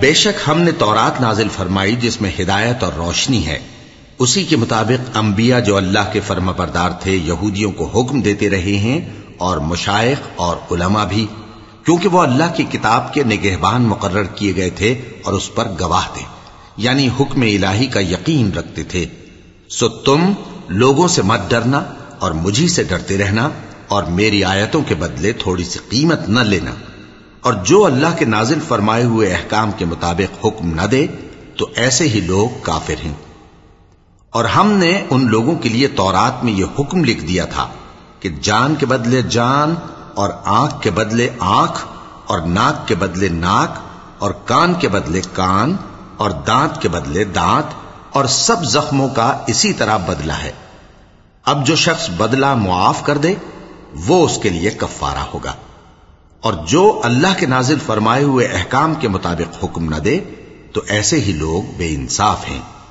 बेशक हमने तौरात नाजिल फरमाई जिसमें हिदायत और रोशनी है उसी के मुताबिक अंबिया जो अल्लाह के फर्माबरदार थे, यहूदियों को हुक्म देते रहे हैं और मुशाइ और उलमा भी, क्योंकि वो अल्लाह की किताब के निगहबान मुकर्र किए गए थे और उस पर गवाह थे, यानी हुक्म इलाही का यकीन रखते थे। सो तुम लोगों से मत डरना और मुझी से डरते रहना और मेरी आयतों के बदले थोड़ी सी कीमत न लेना। और जो अल्लाह के नाजिल फरमाए हुए अहकाम के मुताबिक हुक्म न दे तो ऐसे ही लोग काफिर हैं। और हमने उन लोगों के लिए तौरात में यह हुक्म लिख दिया था कि जान के बदले जान और आँख के बदले आँख और नाक के बदले नाक और कान के बदले कान और दांत के बदले दांत और सब जख्मों का इसी तरह बदला है। अब जो शख्स बदला मुआफ कर दे, वो उसके लिए कफ्फारा होगा। और जो अल्लाह के नाजिल फरमाए हुए अहकाम के मुताबिक हुक्म न दे तो ऐसे ही लोग बेइंसाफ हैं।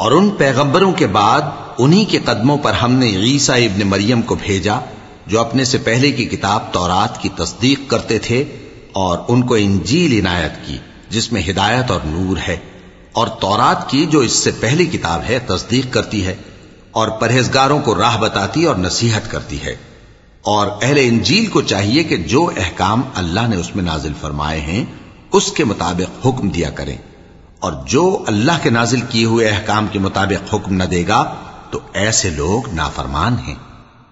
और उन पैगंबरों के बाद उन्हीं के कदमों पर हमने ईसा इब्न मरियम को भेजा जो अपने से पहले की किताब तौरात की तस्दीक करते थे और उनको इंजील इनायत की जिसमें हिदायत और नूर है और तौरात की जो इससे पहली किताब है तस्दीक करती है और परहेजगारों को राह बताती और नसीहत करती है और अहले इंजील को चाहिए कि जो अहकाम अल्लाह ने उसमें नाजिल फरमाए हैं उसके मुताबिक हुक्म दिया करें और जो अल्लाह के नाजिल किए हुए अहकाम के मुताबिक हुक्म न देगा तो ऐसे लोग नाफरमान हैं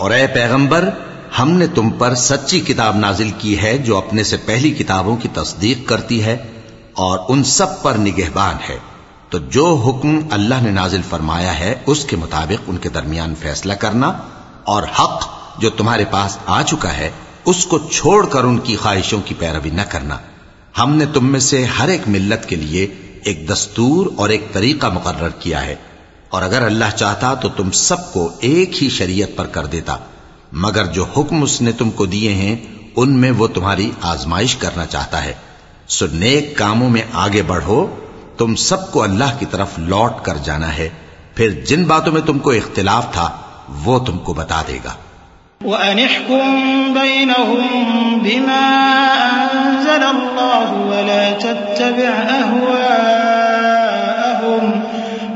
और ए पैगंबर हमने तुम पर सच्ची किताब नाजिल की है जो अपने से पहली किताबों की तस्दीक करती है और उन सब पर निगहबान है तो जो हुक्म अल्लाह ने नाजिल फरमाया है, उसके मुताबिक उनके दरमियान फैसला करना और हक जो तुम्हारे पास आ चुका है, उसको छोड़कर उनकी ख्वाहिशों की पैरवी न करना। हमने तुम में से हर एक मिल्लत के लिए एक दस्तूर और एक तरीका मुकर्र किया है। और अगर अल्लाह चाहता तो तुम सबको एक ही शरीयत पर कर देता। मगर जो हुक्म उसने तुमको दिए हैं, उनमें वो तुम्हारी आजमाइश करना चाहता है। सो नेक कामों में आगे बढ़ो तुम सबको अल्लाह की तरफ लौट कर जाना है फिर जिन बातों में तुमको इख्तिलाफ था वो तुमको बता देगा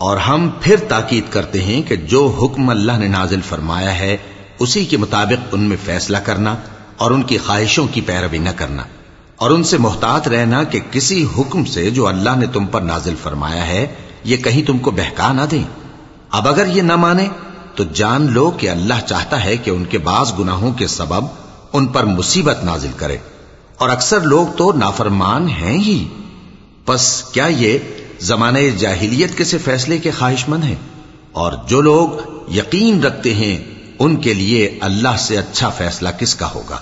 और हम फिर ताकीद करते हैं कि जो हुक्म अल्लाह ने नाजिल फरमाया है उसी के मुताबिक उनमें फैसला करना और उनकी ख्वाहिशों की पैरवी न करना, और उनसे मोहतात रहना कि किसी हुक्म से जो अल्लाह ने तुम पर नाजिल फरमाया है, ये कहीं तुमको बहका ना दें। अब अगर ये न माने तो जान लो कि अल्लाह चाहता है कि उनके बाज गुनाहों के सबब उन पर मुसीबत नाजिल करे, और अक्सर लोग तो नाफरमान हैं ही। बस क्या ये जमाने जाहिलियत के से फैसले के ख्वाहिशमंद हैं? और जो लोग यकीन रखते हैं, उनके लिए अल्लाह से अच्छा फैसला किसका होगा?